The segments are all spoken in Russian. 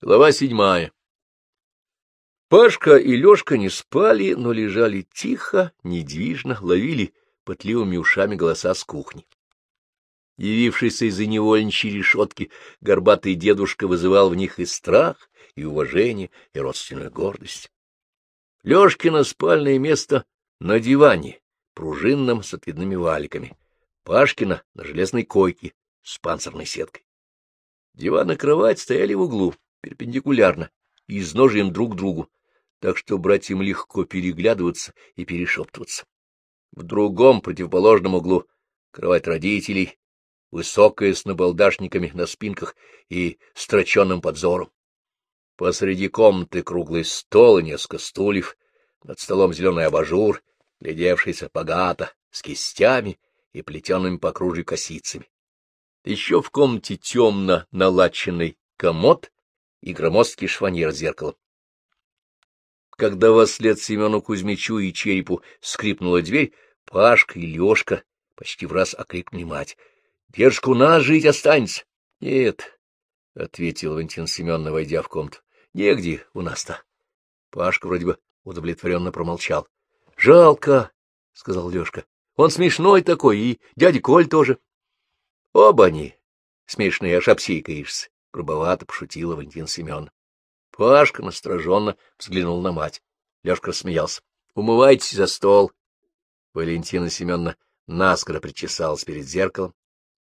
Глава седьмая. Пашка и Лёшка не спали, но лежали тихо, недвижно, ловили пытливыми ушами голоса с кухни. Явившийся из-за невольничьей решетки, горбатый дедушка вызывал в них и страх, и уважение, и родственную гордость. Лёшкино спальное место на диване, пружинном с отведными валиками, Пашкина на железной койке с панцирной сеткой. Диван и кровать стояли в углу, перпендикулярно и изножием друг к другу, так что братьям легко переглядываться и перешептываться. В другом, противоположном углу, кровать родителей, высокая с набалдашниками на спинках и строченным подзором. Посреди комнаты круглый стол и несколько стульев, над столом зеленый абажур, глядевшийся богато, с кистями и плетеными по кружью косицами. Еще в комнате темно налаченный комод и громоздкий шваньер с зеркалом. Когда во след Семену Кузьмичу и Черепу скрипнула дверь, Пашка и Лешка почти в раз окликнули мать. — Держка у нас жить останется. — Нет, — ответил Валентин Семеновна, войдя в комнату. — Негде у нас-то. Пашка вроде бы удовлетворенно промолчал. — Жалко, — сказал Лешка. — Он смешной такой, и дядя Коль тоже. — Оба они смешные, аж обсейкаешься грубовато пошутила Валентин Семен. Пашка настороженно взглянул на мать. Лешка рассмеялся. — Умывайтесь за стол. Валентина Семеновна наскоро причесалась перед зеркалом,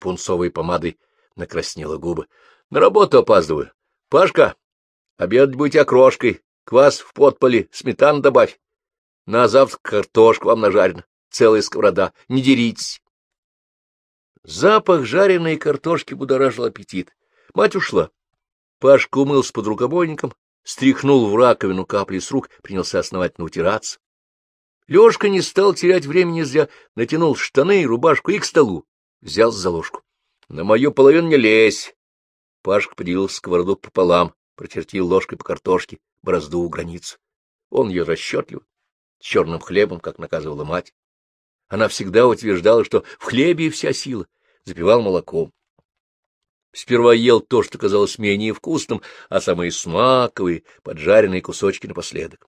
пунцовой помадой накраснела губы. — На работу опаздываю. Пашка, обедать будете окрошкой, квас в подполе, сметану добавь. На завтрак картошку вам нажарена, целая сковорода, не деритесь. Запах жареной картошки будоражил аппетит. Мать ушла. Пашка умылся под рукобойником, стряхнул в раковину капли с рук, принялся основательно утираться. Лёшка не стал терять времени зря, натянул штаны и рубашку и к столу, взял за ложку. — На мою половину не лезь! Пашка поделил сковороду пополам, прочертил ложкой по картошке, борозду у границу. Он ее расчетливо, с черным хлебом, как наказывала мать. Она всегда утверждала, что в хлебе вся сила, запивал молоком. Сперва ел то, что казалось менее вкусным, а самые смаковые, поджаренные кусочки напоследок.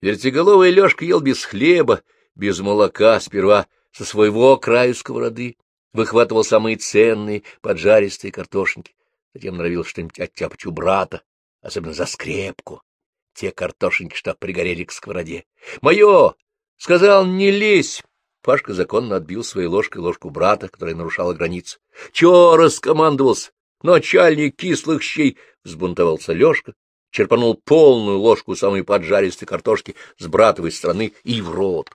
Вертиголовый Лёшка ел без хлеба, без молока, сперва со своего краю сковороды, выхватывал самые ценные поджаристые картошинки, затем норовил что-нибудь оттяпать у брата, особенно за скрепку, те картошинки, что пригорели к сковороде. «Мое!» — сказал, не лезь! Пашка законно отбил своей ложкой ложку брата, которая нарушала границу. — Чего раскомандовался? Начальник кислых щей! — взбунтовался Лешка, черпанул полную ложку самой поджаристой картошки с братовой стороны и в рот.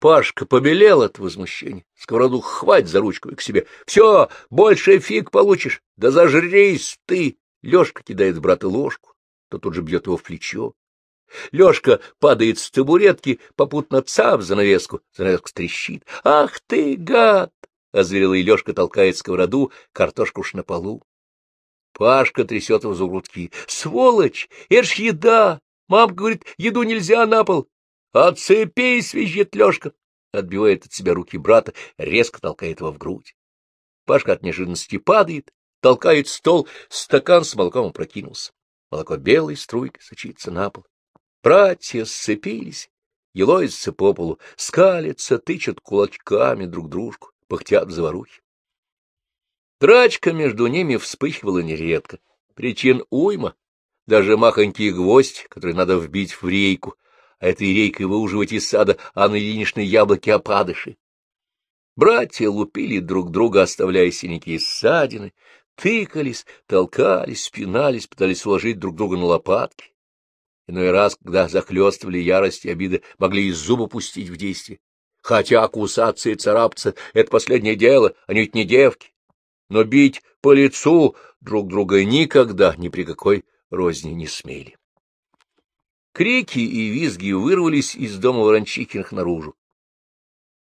Пашка побелел от возмущения. Сковороду хвать за ручку и к себе. — Все, больше фиг получишь. Да зажрись ты! Лешка кидает в брата ложку, то тут же бьет его в плечо. Лёшка падает с табуретки, попутно цап занавеску. Занавеска трещит. «Ах ты, гад!» — озверелый Лёшка толкает сковороду, картошку уж на полу. Пашка трясет его за грудки. «Сволочь! Это ж еда! Мам говорит, еду нельзя на пол!» «Отцепись!» — визжит Лёшка. Отбивает от себя руки брата, резко толкает его в грудь. Пашка от неожиданности падает, толкает стол, стакан с молоком опрокинулся. Молоко белой струйкой сочится на пол. Братья сцепились, елозятся по полу, скалятся, тычут кулачками друг дружку, пыхтят в заварухе. Драчка между ними вспыхивала нередко. Причин уйма, даже махонький гвоздь, который надо вбить в рейку, а этой рейкой выуживать из сада Анны Ильиничны яблоки-опадыши. Братья лупили друг друга, оставляя синяки и ссадины, тыкались, толкались, спинались, пытались уложить друг друга на лопатки. Иной раз, когда захлестывали ярость и обиды, могли из зуба пустить в действие. Хотя кусаться и царапаться — это последнее дело, они ведь не девки. Но бить по лицу друг друга никогда, ни при какой розни не смели. Крики и визги вырвались из дома Ворончихиных наружу.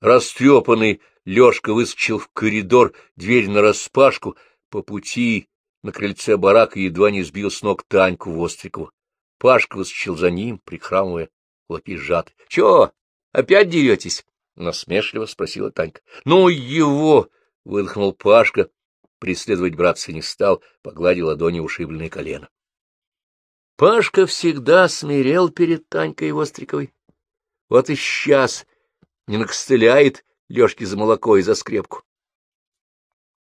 Растрепанный Лёшка выскочил в коридор, дверь нараспашку, по пути на крыльце барака едва не сбил с ног Таньку Вострикову. Пашка выскочил за ним, прихрамывая, кулаки сжаты. — Чего, опять деретесь? — насмешливо спросила Танька. — Ну его! — выдохнул Пашка, преследовать братца не стал, погладил ладони ушибленное колено. Пашка всегда смирел перед Танькой Востриковой. Вот и сейчас не накостыляет Лёшке за молоко и за скрепку.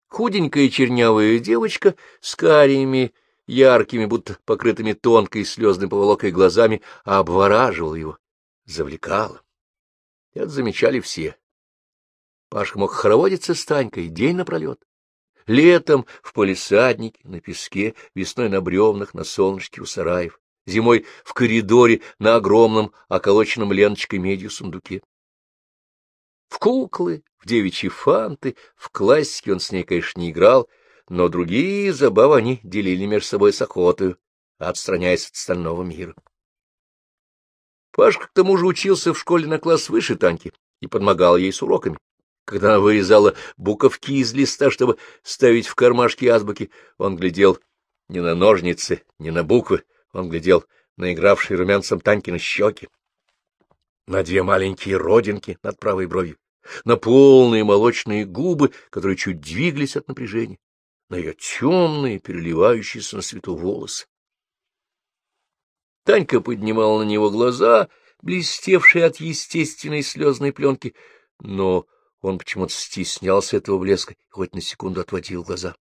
Худенькая чернявая девочка с карими, яркими, будто покрытыми тонкой слезной поволокой глазами, обвораживала его, завлекала. Это замечали все. Пашка мог хороводиться с Танькой день напролет. Летом в полисаднике, на песке, весной на бревнах, на солнышке у сараев, зимой в коридоре на огромном, околоченном леночкой медью сундуке. В куклы, в девичьи фанты, в классике он с ней, конечно, не играл, но другие забавы они делили между собой с охотою, отстраняясь от остального мира. Пашка к тому же учился в школе на класс выше Таньки и помогал ей с уроками. Когда она вырезала буковки из листа, чтобы ставить в кармашки азбуки, он глядел не на ножницы, не на буквы, он глядел на игравшие румянцем Танькины щеки, на две маленькие родинки над правой бровью, на полные молочные губы, которые чуть двигались от напряжения, на ее темные, переливающиеся на свету волосы. Танька поднимала на него глаза, блестевшие от естественной слезной пленки, но он почему-то стеснялся этого блеска и хоть на секунду отводил глаза.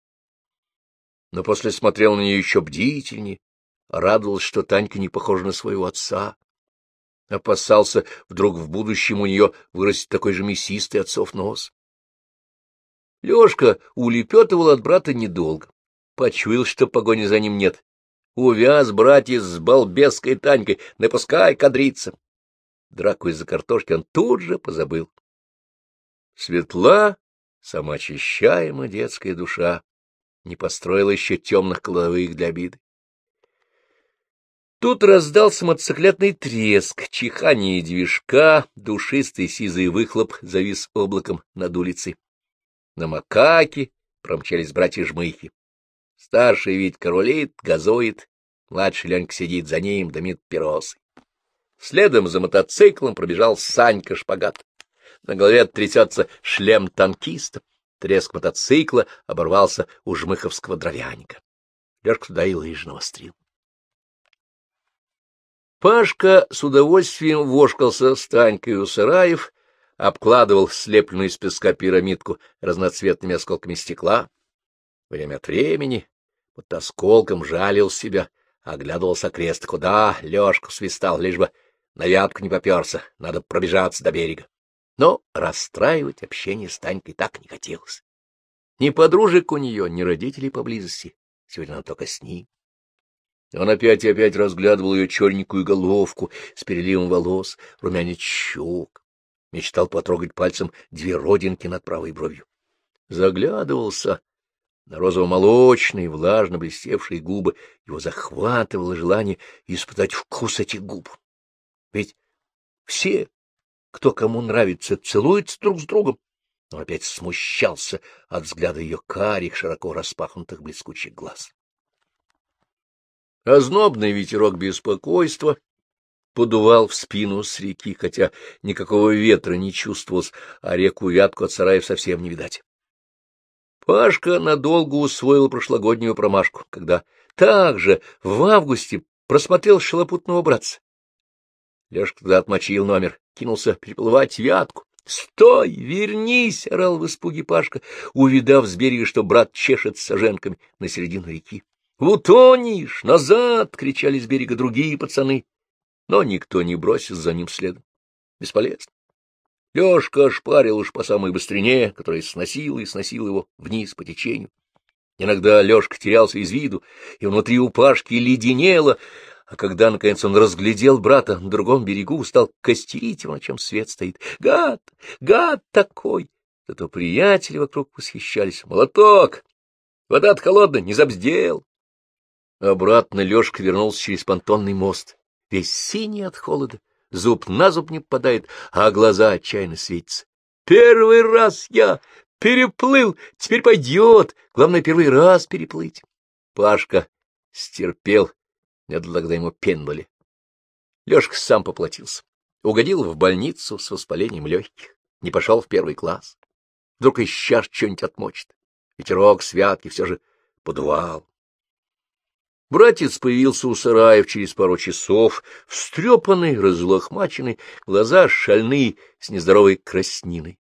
Но после смотрел на нее еще бдительнее, радовался, что Танька не похожа на своего отца. Опасался, вдруг в будущем у нее вырастет такой же мясистый отцов нос. Лёшка улепетывал от брата недолго. Почуял, что погони за ним нет. Увяз братец с балбеской Танькой, напускай кадриться. Драку из-за картошки он тут же позабыл. Светла, самоочищаема детская душа, не построила еще темных кладовых для обиды. Тут раздался мотоциклетный треск, чихание движка, душистый сизый выхлоп завис облаком над улицей. На макаке промчались братья-жмыхи. Старший Витька рулит, газует, младший Ленька сидит за ним, дымит пиросы. Следом за мотоциклом пробежал Санька шпагат на голове трясется шлем танкиста. Треск мотоцикла оборвался у жмыховского дровяника. Лёшка туда и лыжи навострил. Пашка с удовольствием вошкался с Танькой у сараев, обкладывал слепленную из песка пирамидку разноцветными осколками стекла. Время от времени, под осколком жалил себя, оглядывался крест, куда Лёшку свистал, лишь бы на вятку не поперся, надо пробежаться до берега. Но расстраивать общение с Танькой так не хотелось. Ни подружек у нее, ни родителей поблизости. Сегодня она только с ним. Он опять и опять разглядывал ее черненькую головку с переливом волос, румянец щек. Мечтал потрогать пальцем две родинки над правой бровью. Заглядывался на розово-молочные, влажно блестевшие губы. Его захватывало желание испытать вкус этих губ. Ведь все кто кому нравится, целуется друг с другом, но опять смущался от взгляда ее карих, широко распахнутых блескучих глаз. Ознобный ветерок беспокойства подувал в спину с реки, хотя никакого ветра не чувствовалось, а реку Вятку от сараев совсем не видать. Пашка надолго усвоил прошлогоднюю промашку, когда также в августе просмотрел шалопутного братца. Лешка тогда отмочил номер, кинулся переплывать вятку. «Стой! Вернись!» — орал в испуге Пашка, увидав с берега, что брат чешет саженками на середину реки. «Утонешь! Назад!» — кричали с берега другие пацаны. Но никто не бросил за ним следом. Бесполезно. Лёшка шпарил уж по самой быстрине, которая сносила и сносила его вниз по течению. Иногда Лёшка терялся из виду, и внутри у Пашки леденело, а когда, наконец, он разглядел брата на другом берегу, стал костерить его, на чем свет стоит. Гад! Гад такой! Зато приятели вокруг восхищались. Молоток! Вода-то холодная, не забздел! Обратно Лёшка вернулся через понтонный мост, весь синий от холода, зуб на зуб не попадает, а глаза отчаянно светятся. Первый раз я переплыл, теперь пойдет, главное, первый раз переплыть. Пашка стерпел дал тогда ему пенболи. Лёшка сам поплатился. Угодил в больницу с воспалением легких, не пошел в первый класс. Вдруг из чаш что-нибудь отмочит. ветерок, святки, все же подувал. Братец появился у сараев через пару часов, встрепанный, разлохмаченный, глаза шальные, с нездоровой красниной.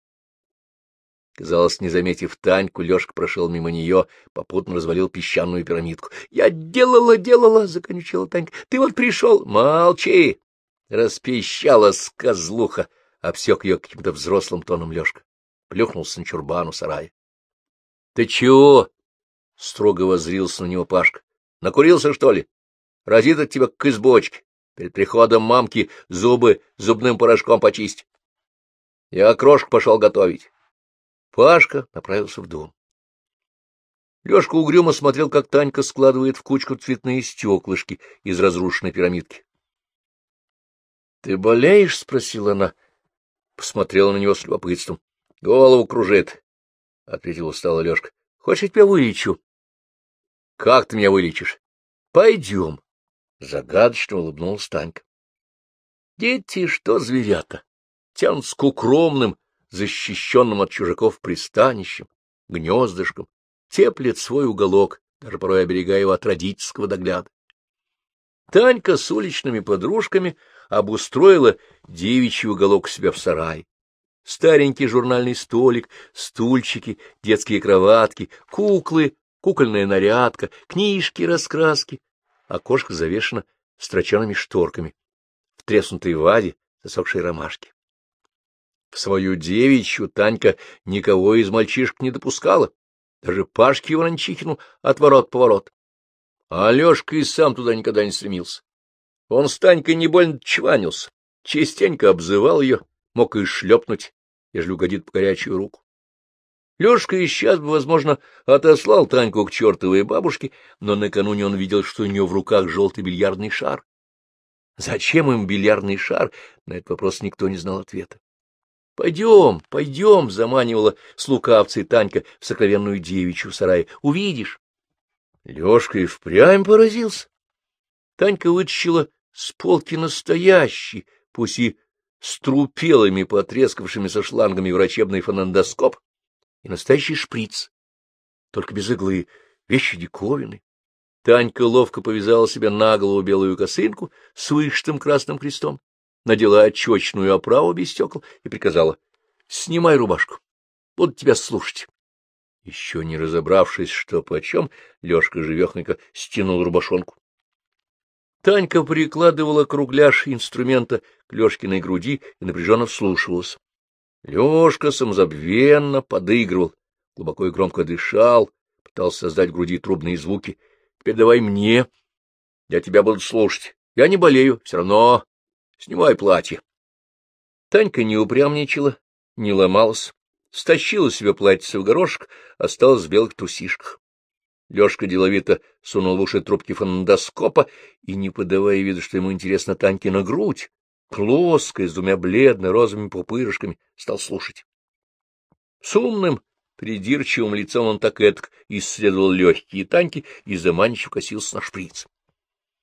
Казалось, не заметив Таньку, Лёшка прошел мимо нее, попутно развалил песчаную пирамидку. — Я делала, делала, — законючила Танька. — Ты вот пришел. — Молчи! — распищала сказлуха, обсек ее каким-то взрослым тоном Лёшка. Плюхнулся на чурбану сарая. — Ты чего? — строго воззрился на него Пашка. — Накурился, что ли? Разит от тебя к избочке. Перед приходом мамки зубы зубным порошком почисть. Я крошку пошел готовить. Пашка направился в дом. Лёшка угрюмо смотрел, как Танька складывает в кучку цветные стеклышки из разрушенной пирамидки. — Ты болеешь? — спросила она. Посмотрела на него с любопытством. — Голову кружит, — ответил устало Лёшка. — Хочешь, я тебя вылечу? — Как ты меня вылечишь? — Пойдем. Загадочно улыбнулась Танька. Дети, что зверята, тянутся к укромным, защищенным от чужаков пристанищем, гнездышком, теплит свой уголок, даже порой оберегая его от родительского догляда. Танька с уличными подружками обустроила девичий уголок у себя в сарае. Старенький журнальный столик, стульчики, детские кроватки, куклы, кукольная нарядка, книжки, раскраски. Окошко завешено строченными шторками. В треснутой ваде засохшие ромашки. В свою девичью Танька никого из мальчишек не допускала, даже Пашке Иванчихину отворот-поворот. А Алешка и сам туда никогда не стремился. Он с Танькой не больно чванился, частенько обзывал ее, мог и шлепнуть, ежели угодит по горячую руку. Лешка и сейчас бы, возможно, отослал Таньку к чертовой бабушке, но накануне он видел, что у нее в руках желтый бильярдный шар. Зачем им бильярдный шар? На этот вопрос никто не знал ответа. — Пойдем, пойдем, — заманивала с лукавцей Танька в сокровенную девичью сарай. — Увидишь. Лёшка и впрямь поразился. Танька вытащила с полки настоящий, пусть и с трупелыми, потрескавшимися шлангами врачебный фонендоскоп и настоящий шприц, только без иглы, вещи диковины. Танька ловко повязала себе на голову белую косынку с вышитым красным крестом надела очечную оправу без стекол и приказала — Снимай рубашку, буду тебя слушать. Еще не разобравшись, что почем, Лешка живехненько стянул рубашонку. Танька прикладывала кругляш инструмента к Лешкиной груди и напряженно вслушивалась. Лешка самозабвенно подыгрывал, глубоко и громко дышал, пытался создать в груди трубные звуки. — Теперь давай мне. Я тебя буду слушать. Я не болею, все равно Снимай платье. Танька не упрямничала, не ломалась, стащила себе платье в горошек, осталась в белых трусишках. Лёшка деловито сунул в уши трубки фондоскопа и, не подавая виду, что ему интересна Танькина грудь, плоская, с двумя бледно-розовыми пупырышками, стал слушать. С умным, придирчивым лицом он так этак исследовал легкие Таньки и заманчиво косился на шприц.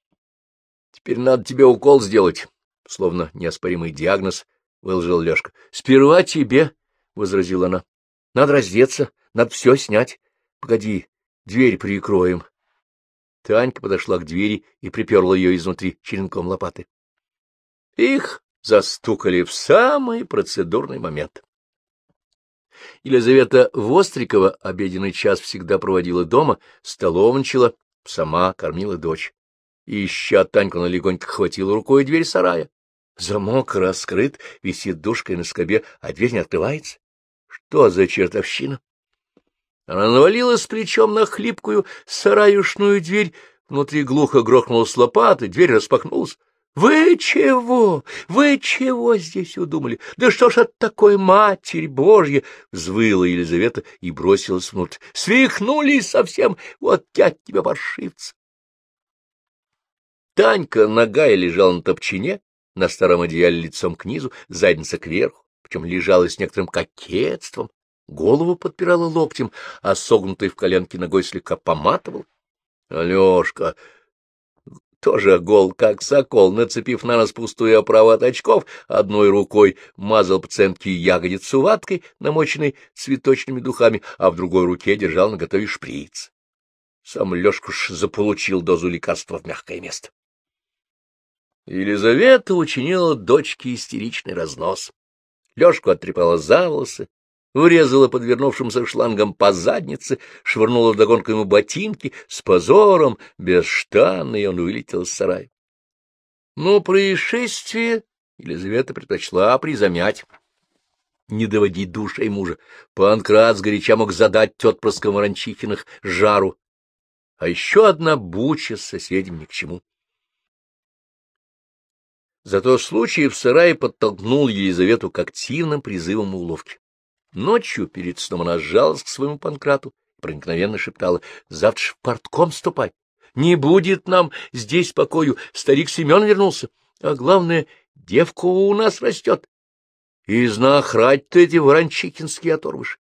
— Теперь надо тебе укол сделать словно неоспоримый диагноз, выложил Лешка. — Сперва тебе, — возразила она. — Надо раздеться, надо все снять. Погоди, дверь прикроем. Танька подошла к двери и приперла ее изнутри черенком лопаты. Их застукали в самый процедурный момент. Елизавета Вострикова обеденный час всегда проводила дома, столовничала, сама кормила дочь. Ища Таньку, она легонько хватила рукой дверь сарая. Замок раскрыт, висит душкой на скобе, а дверь не открывается. Что за чертовщина? Она навалилась плечом на хлипкую сараюшную дверь, внутри глухо грохнулась лопата, дверь распахнулась. — Вы чего? Вы чего здесь удумали? Да что ж от такой Матерь Божья! — взвыла Елизавета и бросилась внутрь. — Свихнулись совсем! Вот я тебя, паршивца! Танька ногая лежала на топчине, на старом одеяле лицом к низу, задница кверху, причем лежала с некоторым кокетством, голову подпирала локтем, а согнутой в коленке ногой слегка поматывал. — Алешка, тоже гол, как сокол, нацепив на нос пустую оправу от очков, одной рукой мазал пациентке ягодицу ваткой, намоченной цветочными духами, а в другой руке держал наготове шприц. Сам Лёшкуш заполучил дозу лекарства в мягкое место. Елизавета учинила дочке истеричный разнос. Лёшку оттрепала за волосы, врезала подвернувшимся шлангом по заднице, швырнула вдогонку ему ботинки, с позором, без штаны, и он вылетел из сарая. Но происшествие Елизавета предпочла призамять. Не доводить душей мужа. Панкрат сгоряча мог задать отпрыском Ворончихиных жару. А еще одна буча с соседями ни к чему. Зато случай в сарае подтолкнул Елизавету к активным призывам уловки. Ночью перед сном она сжалась к своему Панкрату и проникновенно шептала, — Завтра в портком ступай. Не будет нам здесь покою. Старик Семен вернулся. А главное, девка у нас растет. И знахрать ты эти ворончикинские оторвыши.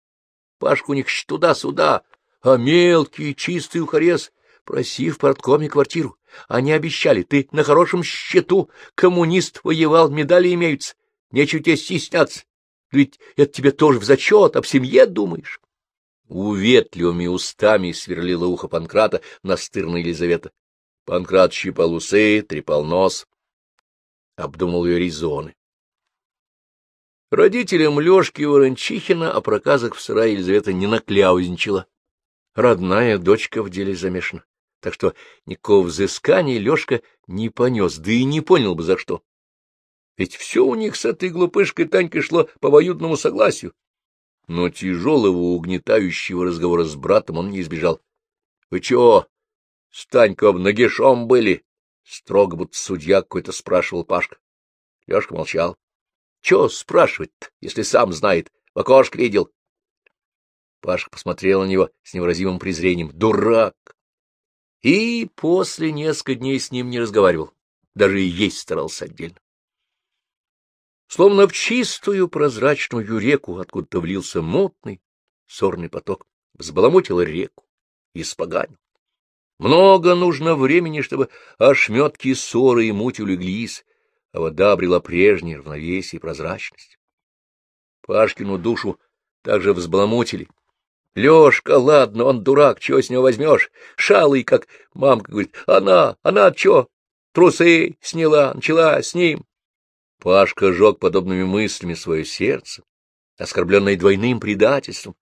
Пашка у них туда-сюда, а мелкий, чистый ухарез, проси в порткоме квартиру. Они обещали, ты на хорошем счету, коммунист воевал, медали имеются, нечего тебе стесняться. Ведь это тебе тоже в зачет, об семье думаешь. Уветливыми устами сверлила ухо Панкрата настырная Елизавета. Панкрат щипал усы, трепал нос, обдумал ее резоны. Родителям Лешки Ворончихина о проказах в сарае Елизавета не накляузничала. Родная дочка в деле замешана, так что никакого взыскания Лешка не понес, да и не понял бы за что. Ведь все у них с этой глупышкой Танькой шло по обоюдному согласию. Но тяжелого угнетающего разговора с братом он не избежал. — Вы чего, с Танькой нагишом были? — строго будто судья какой-то спрашивал Пашка. Лешка молчал. — Чего спрашивать-то, если сам знает? В окошко видел. Пашка посмотрел на него с невыразимым презрением. «Дурак!» И после нескольких дней с ним не разговаривал. Даже и есть старался отдельно. Словно в чистую прозрачную реку откуда-то влился мутный сорный поток, взбаламутил реку и испоганил. Много нужно времени, чтобы ошметки ссоры и муть улеглись, а вода обрела прежнее равновесие и прозрачность. Пашкину душу также взбаламутили. Лёшка, ладно, он дурак, чего с него возьмешь? Шалый, как мамка говорит, она, она чё? Трусы сняла, начала с ним. Пашка жег подобными мыслями свое сердце, оскорбленное двойным предательством.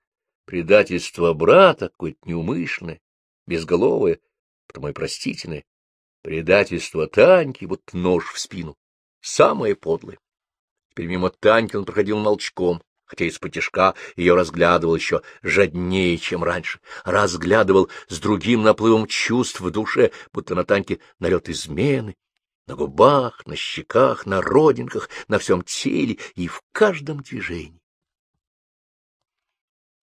Предательство брата какое-то неумышленное, безголовое, потому и простительное. Предательство Таньки, вот нож в спину, самое подлое. Теперь мимо Таньки он проходил молчком, хотя из-под ее разглядывал еще жаднее, чем раньше, разглядывал с другим наплывом чувств в душе, будто на Таньке налет измены, на губах, на щеках, на родинках, на всем теле и в каждом движении.